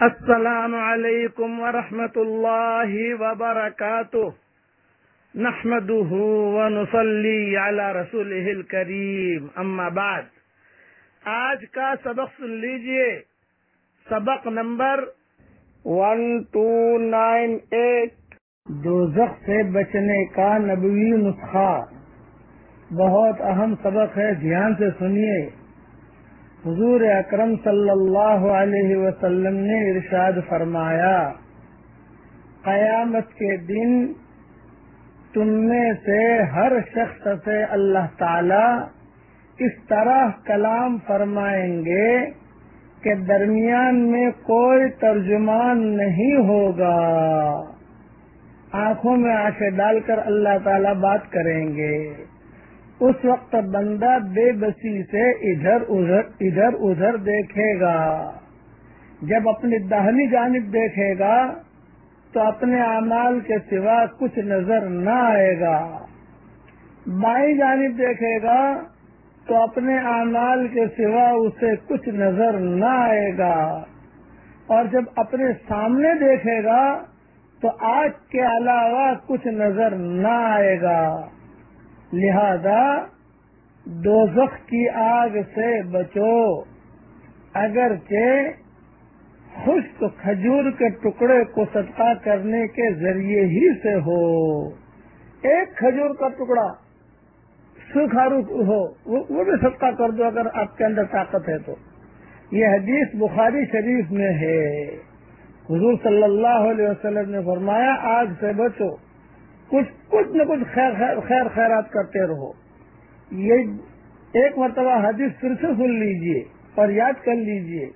السلام عليكم ورحمة الله وبركاته نحمده ونصلي على رسوله الكريم اما بعد۔ آج کا سبق سن لیجیے۔ سبق number one two nine eight دوزخ سے بچنے کا نبوی نسخہ۔ بہت اہم سبق ہے، دھیان سے سنیے۔ حضور اکرم صلی اللہ علیہ وسلم نے ارشاد فرمایا، قیامت کے دن تم میں سے ہر شخص سے اللہ تعالی اس طرح کلام فرمائیں گے کہ درمیان میں کوئی ترجمان نہیں ہوگا۔ آنکھوں میں آنکھیں ڈال کر اللہ تعالی بات کریں گے۔ اس وقت بندہ بے بسی سے ادھر ادھر ادھر ادھر دیکھے گا۔ جب اپنی دہنی جانب دیکھے گا، تو اپنے اعمال کے سوا کچھ نظر نہ آئے گا۔ بائیں جانب دیکھے گا، تو اپنے اعمال کے سوا اسے کچھ نظر نہ آئے گا۔ اور جب اپنے سامنے دیکھے گا، تو آگ کے علاوہ کچھ نظر نہ آئے گا۔ لہذا دوزخ کی آگ سے بچو۔ اگرچہ خشک کھجور کے ٹکڑے کو صدقہ کرنے کے ذریعے ہی سے ہو۔ ایک کھجور کا ٹکڑا سکھارو ہو وہ بھی صدقہ کر دو اگر آپ کے اندر طاقت ہے تو۔ یہ حدیث بخاری شریف میں ہے۔ حضور صلی اللہ علیہ وسلم نے فرمایا، آگ سے بچو۔ کچھ کچھ نہ کچھ خیر خیر خیر خیرات کرتے رہو۔ یہ ایک مرتبہ حدیث پھر سے سن لیجیے اور یاد کر لیجیے۔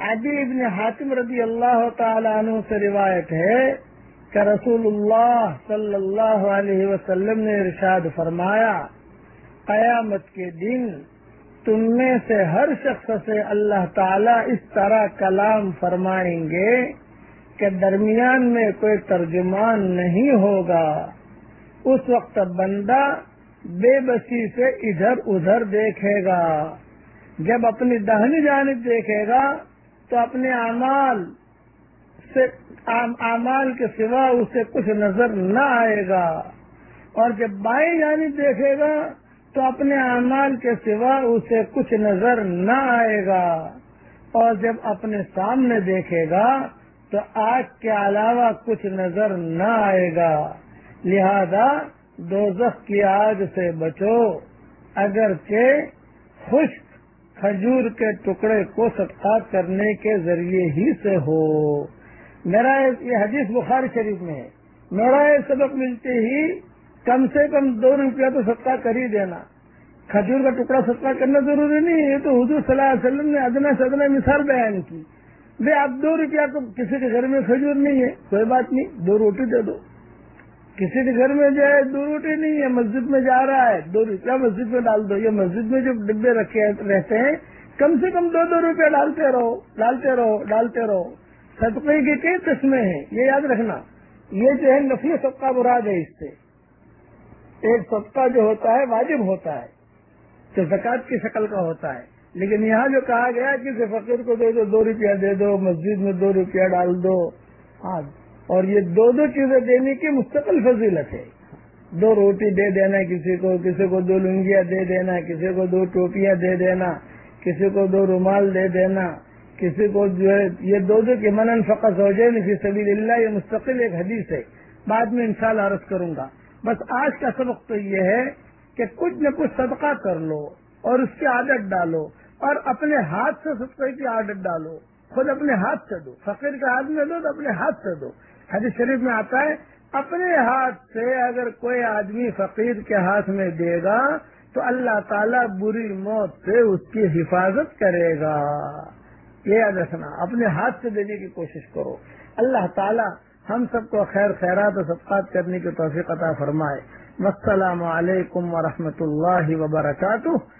عدی ابن حاتم رضی اللہ تعالی عنہ سے روایت ہے کہ رسول اللہ صلی اللہ علیہ وسلم نے ارشاد فرمایا، قیامت کے دن تم میں سے ہر شخص سے اللہ تعالی اس طرح کلام فرمائیں گے کہ درمیان میں کوئی ترجمان نہیں ہوگا۔ اس وقت بندہ بے بسی سے ادھر ادھر دیکھے گا۔ جب اپنی دہنی جانب دیکھے گا، تو اپنے اعمال سے اعمال کے سوا اسے کچھ نظر نہ آئے گا۔ اور جب بائیں جانب دیکھے گا، تو اپنے اعمال کے سوا اسے کچھ نظر نہ آئے گا۔ اور جب اپنے سامنے دیکھے گا تو آگ کے علاوہ کچھ نظر نہ آئے گا۔ لہذا دوزخ کی آگ سے بچو، اگرچہ خشک کھجور کے ٹکڑے کو صدقہ کرنے کے ذریعے ہی سے ہو۔ میرا یہ حدیث بخاری شریف میں ہے۔ میرا یہ سبق ملتے ہی کم سے کم دو روپیہ تو صدقہ کر ہی دینا۔ کھجور کا ٹکڑا صدقہ کرنا ضروری نہیں ہے تو حضور صلی اللہ علیہ وسلم نے ادنا سے ادنا مثال بیان کی۔ بھائی اب دو روپیہ تو کسی کے گھر میں کھجور نہیں ہے، کوئی بات نہیں، دو روٹی دے دو۔ کسی کے گھر میں جو ہے دو روٹی نہیں ہے، مسجد میں جا رہا ہے، دو روپیہ مسجد میں ڈال دو۔ یہ مسجد میں جو ڈبے رکھے رہتے ہیں، کم سے کم دو دو روپیہ ڈالتے رہو ڈالتے رہو ڈالتے رہو۔ صدقے کے کئی قسمیں ہیں، یہ یاد رکھنا۔ یہ جو ہے نفی صدقہ مراد ہے اس سے۔ ایک صدقہ جو ہوتا ہے، واجب ہوتا ہے، جو زکات کی شکل کا ہوتا ہے۔ لیکن یہاں جو کہا گیا کہ فقیر کو دے دو دو روپیہ دے دو، مسجد میں دو روپیہ ڈال دو۔ ہاں اور یہ دو دو چیزیں دینے کی مستقل فضیلت ہے۔ دو روٹی دے دینا کسی کو کسی کو دو لنگیاں دے دینا کسی کو دو ٹوپیاں دے دینا کسی کو دو رومال دے دینا کسی کو جو ہے، یہ دو دو کے منن فقط ہو جائے نا سبیل اللہ، یہ مستقل ایک حدیث ہے۔ بعد میں انشاءاللہ عرض کروں گا۔ بس آج کا سبق تو یہ ہے کہ کچھ نہ کچھ صدقہ کر لو اور اس کی عادت ڈالو۔ اور اپنے ہاتھ سے صدقے کی عادت ڈالو، خود اپنے ہاتھ سے دو، فقیر کے ہاتھ میں دو تو اپنے ہاتھ سے دو۔ حدیث شریف میں آتا ہے، اپنے ہاتھ سے اگر کوئی آدمی فقیر کے ہاتھ میں دے گا تو اللہ تعالیٰ بری موت سے اس کی حفاظت کرے گا۔ یہ یاد رکھنا اپنے ہاتھ سے دینے کی کوشش کرو۔ اللہ تعالیٰ ہم سب کو خیر، خیرات و صفقات کرنے کی توفیق عطا فرمائے۔ السلام علیکم ورحمۃ اللہ وبرکاتہ۔